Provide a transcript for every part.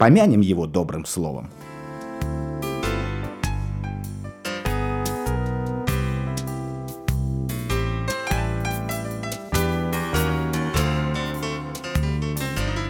Помянем его добрым словом.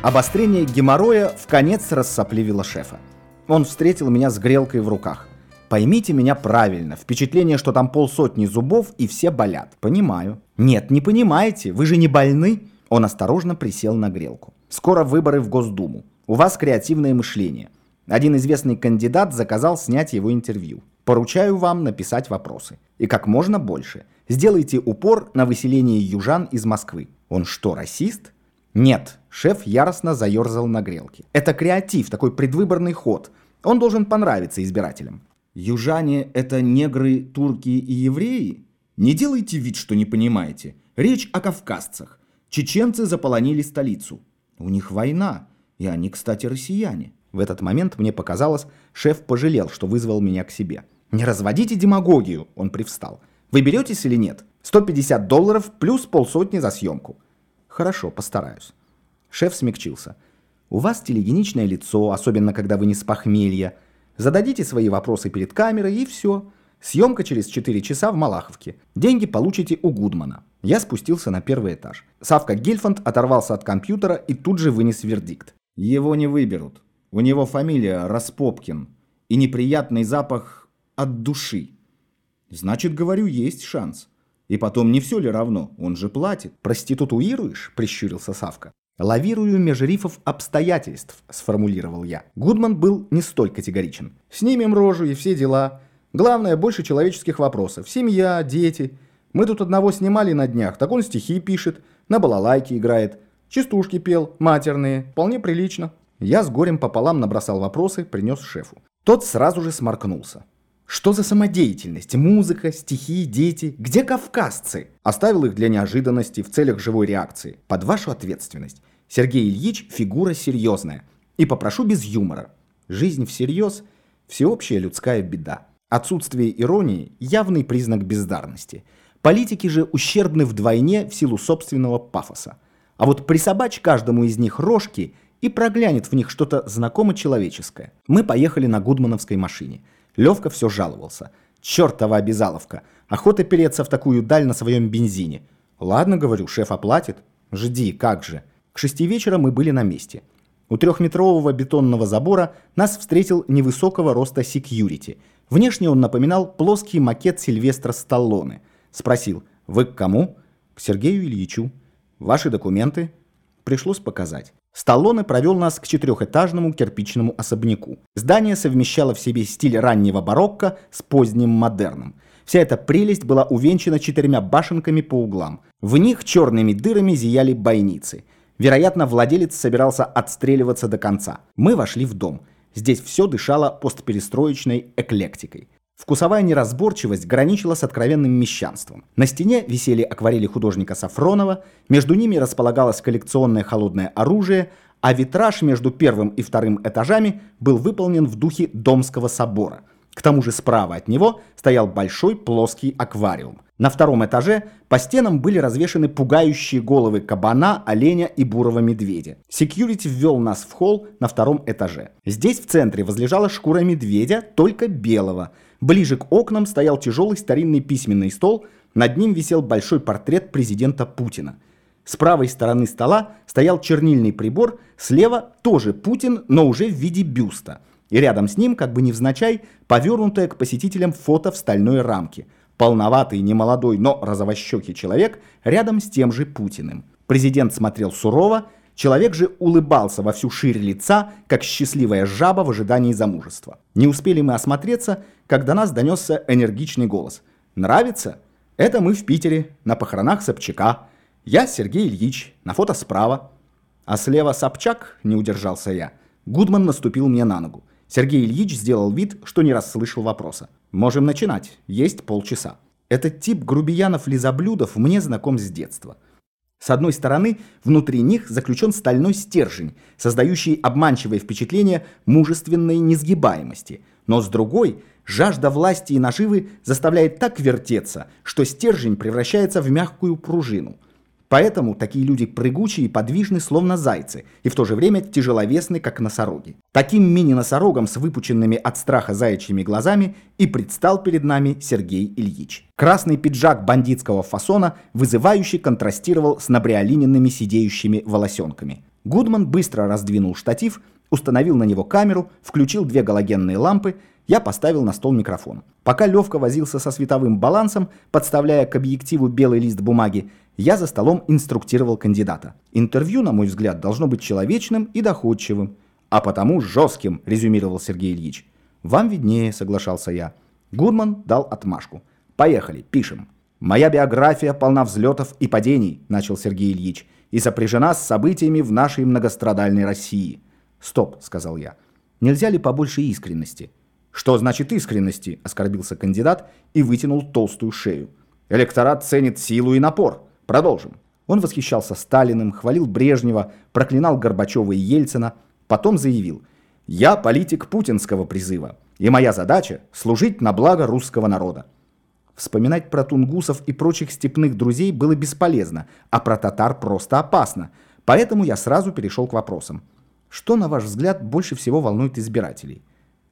Обострение геморроя в конец рассопливило шефа. Он встретил меня с грелкой в руках. Поймите меня правильно, впечатление, что там полсотни зубов и все болят. Понимаю. Нет, не понимаете, вы же не больны. Он осторожно присел на грелку. Скоро выборы в Госдуму. У вас креативное мышление. Один известный кандидат заказал снять его интервью. Поручаю вам написать вопросы. И как можно больше. Сделайте упор на выселение южан из Москвы. Он что, расист? Нет, шеф яростно заерзал на грелке. Это креатив, такой предвыборный ход. Он должен понравиться избирателям. Южане – это негры, турки и евреи? Не делайте вид, что не понимаете. Речь о кавказцах. Чеченцы заполонили столицу. У них война, и они, кстати, россияне. В этот момент мне показалось, шеф пожалел, что вызвал меня к себе. «Не разводите демагогию!» – он привстал. «Вы беретесь или нет? 150 долларов плюс полсотни за съемку». Хорошо, постараюсь. Шеф смягчился. У вас телегеничное лицо, особенно когда вы не с похмелья. Зададите свои вопросы перед камерой и все. Съемка через 4 часа в Малаховке. Деньги получите у Гудмана. Я спустился на первый этаж. Савка Гельфанд оторвался от компьютера и тут же вынес вердикт. Его не выберут. У него фамилия Распопкин. И неприятный запах от души. Значит, говорю, есть шанс. И потом, не все ли равно? Он же платит. Проститутуируешь? Прищурился Савка. «Лавирую меж рифов обстоятельств», – сформулировал я. Гудман был не столь категоричен. «Снимем рожу и все дела. Главное, больше человеческих вопросов. Семья, дети. Мы тут одного снимали на днях, так он стихи пишет, на балалайке играет, частушки пел, матерные, вполне прилично». Я с горем пополам набросал вопросы, принес шефу. Тот сразу же сморкнулся. Что за самодеятельность? Музыка, стихи, дети? Где кавказцы? Оставил их для неожиданности в целях живой реакции. Под вашу ответственность. Сергей Ильич – фигура серьезная. И попрошу без юмора. Жизнь всерьез – всеобщая людская беда. Отсутствие иронии – явный признак бездарности. Политики же ущербны вдвойне в силу собственного пафоса. А вот присобачь каждому из них рожки и проглянет в них что-то знакомо человеческое. Мы поехали на гудмановской машине – Левка все жаловался. Чертова обязаловка. Охота переться в такую даль на своем бензине. Ладно, говорю, шеф оплатит. Жди, как же. К шести вечера мы были на месте. У трехметрового бетонного забора нас встретил невысокого роста секьюрити. Внешне он напоминал плоский макет Сильвестра Сталлоне. Спросил, вы к кому? К Сергею Ильичу. Ваши документы? Пришлось показать. Сталлоне провел нас к четырехэтажному кирпичному особняку. Здание совмещало в себе стиль раннего барокко с поздним модерном. Вся эта прелесть была увенчана четырьмя башенками по углам. В них черными дырами зияли бойницы. Вероятно, владелец собирался отстреливаться до конца. Мы вошли в дом. Здесь все дышало постперестроечной эклектикой. Вкусовая неразборчивость граничила с откровенным мещанством. На стене висели акварели художника Сафронова, между ними располагалось коллекционное холодное оружие, а витраж между первым и вторым этажами был выполнен в духе Домского собора. К тому же справа от него стоял большой плоский аквариум. На втором этаже по стенам были развешаны пугающие головы кабана, оленя и бурого медведя. Секьюрити ввел нас в холл на втором этаже. Здесь в центре возлежала шкура медведя, только белого – Ближе к окнам стоял тяжелый старинный письменный стол, над ним висел большой портрет президента Путина. С правой стороны стола стоял чернильный прибор, слева тоже Путин, но уже в виде бюста. И рядом с ним, как бы невзначай, повернутое к посетителям фото в стальной рамке. Полноватый, немолодой, но розовощекий человек рядом с тем же Путиным. Президент смотрел сурово, Человек же улыбался во всю ширь лица, как счастливая жаба в ожидании замужества. Не успели мы осмотреться, как до нас донесся энергичный голос. «Нравится? Это мы в Питере, на похоронах Собчака. Я Сергей Ильич, на фото справа». А слева Собчак, не удержался я. Гудман наступил мне на ногу. Сергей Ильич сделал вид, что не расслышал вопроса. «Можем начинать. Есть полчаса». Этот тип грубиянов-лизоблюдов мне знаком с детства. С одной стороны, внутри них заключен стальной стержень, создающий обманчивое впечатление мужественной несгибаемости. Но с другой, жажда власти и наживы заставляет так вертеться, что стержень превращается в мягкую пружину. Поэтому такие люди прыгучие и подвижны, словно зайцы, и в то же время тяжеловесны, как носороги. Таким мини-носорогом с выпученными от страха заячьими глазами и предстал перед нами Сергей Ильич. Красный пиджак бандитского фасона вызывающе контрастировал с набриолиненными сидеющими волосенками. Гудман быстро раздвинул штатив, установил на него камеру, включил две галогенные лампы, я поставил на стол микрофон. Пока Левка возился со световым балансом, подставляя к объективу белый лист бумаги, я за столом инструктировал кандидата. Интервью, на мой взгляд, должно быть человечным и доходчивым. А потому жестким, резюмировал Сергей Ильич. Вам виднее, соглашался я. Гудман дал отмашку. Поехали, пишем. Моя биография полна взлетов и падений, начал Сергей Ильич, и сопряжена с событиями в нашей многострадальной России. Стоп, сказал я. Нельзя ли побольше искренности? «Что значит искренности?» – оскорбился кандидат и вытянул толстую шею. «Электорат ценит силу и напор. Продолжим». Он восхищался Сталиным, хвалил Брежнева, проклинал Горбачева и Ельцина, потом заявил «Я политик путинского призыва, и моя задача – служить на благо русского народа». Вспоминать про тунгусов и прочих степных друзей было бесполезно, а про татар просто опасно, поэтому я сразу перешел к вопросам. Что, на ваш взгляд, больше всего волнует избирателей?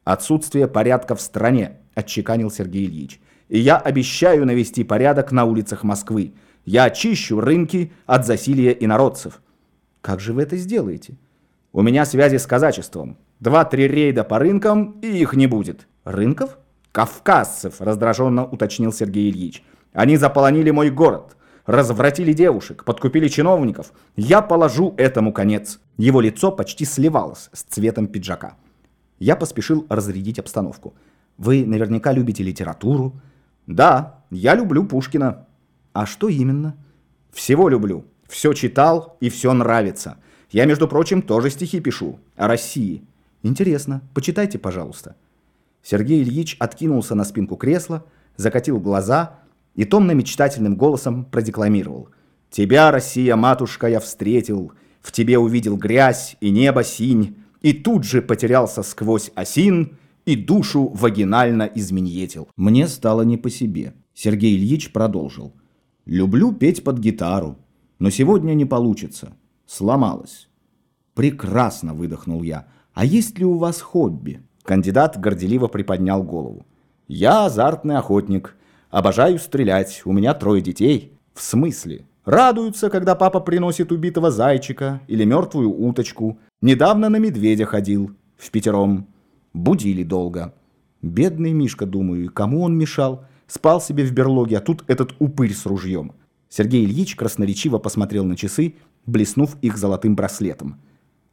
Отсутствие порядка в стране, отчеканил Сергей Ильич. И я обещаю навести порядок на улицах Москвы. Я очищу рынки от засилия инородцев. Как же вы это сделаете? У меня связи с казачеством. Два-три рейда по рынкам, и их не будет. Рынков? Кавказцев, раздраженно уточнил Сергей Ильич. Они заполонили мой город, развратили девушек, подкупили чиновников. Я положу этому конец. Его лицо почти сливалось с цветом пиджака. Я поспешил разрядить обстановку. Вы наверняка любите литературу. Да, я люблю Пушкина. А что именно? Всего люблю. Все читал и все нравится. Я, между прочим, тоже стихи пишу. О России. Интересно. Почитайте, пожалуйста. Сергей Ильич откинулся на спинку кресла, закатил глаза и томно-мечтательным голосом продекламировал. «Тебя, Россия, матушка, я встретил, в тебе увидел грязь и небо синь, и тут же потерялся сквозь осин и душу вагинально изменьетил. Мне стало не по себе. Сергей Ильич продолжил. «Люблю петь под гитару, но сегодня не получится. Сломалось». «Прекрасно», — выдохнул я. «А есть ли у вас хобби?» Кандидат горделиво приподнял голову. «Я азартный охотник. Обожаю стрелять. У меня трое детей». «В смысле?» Радуются, когда папа приносит убитого зайчика или мертвую уточку. Недавно на медведя ходил, в пятером. Будили долго. Бедный Мишка, думаю, кому он мешал? Спал себе в берлоге, а тут этот упырь с ружьем. Сергей Ильич красноречиво посмотрел на часы, блеснув их золотым браслетом.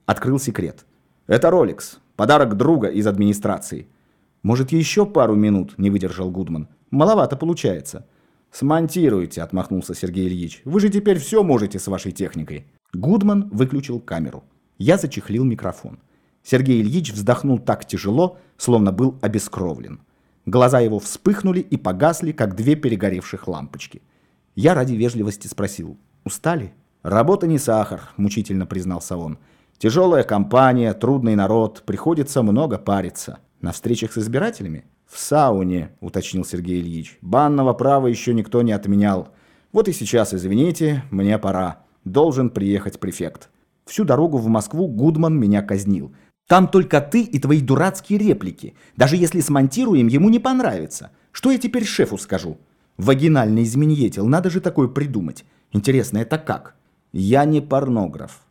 Открыл секрет. «Это Ролекс. Подарок друга из администрации». «Может, еще пару минут?» – не выдержал Гудман. «Маловато получается». «Смонтируйте», — отмахнулся Сергей Ильич. «Вы же теперь все можете с вашей техникой». Гудман выключил камеру. Я зачехлил микрофон. Сергей Ильич вздохнул так тяжело, словно был обескровлен. Глаза его вспыхнули и погасли, как две перегоревших лампочки. Я ради вежливости спросил, устали? «Работа не сахар», — мучительно признался он. «Тяжелая компания, трудный народ, приходится много париться. На встречах с избирателями?» «В сауне», — уточнил Сергей Ильич. «Банного права еще никто не отменял. Вот и сейчас, извините, мне пора. Должен приехать префект». Всю дорогу в Москву Гудман меня казнил. «Там только ты и твои дурацкие реплики. Даже если смонтируем, ему не понравится. Что я теперь шефу скажу?» «Вагинальный изменьетел, надо же такое придумать. Интересно, это как?» «Я не порнограф».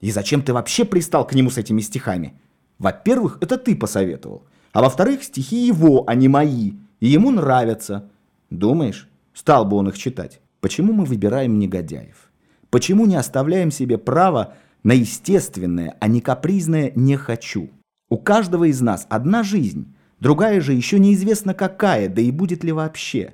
«И зачем ты вообще пристал к нему с этими стихами?» «Во-первых, это ты посоветовал». А во-вторых, стихи его, а не мои, и ему нравятся. Думаешь, стал бы он их читать? Почему мы выбираем негодяев? Почему не оставляем себе право на естественное, а не капризное «не хочу»? У каждого из нас одна жизнь, другая же еще неизвестно какая, да и будет ли вообще.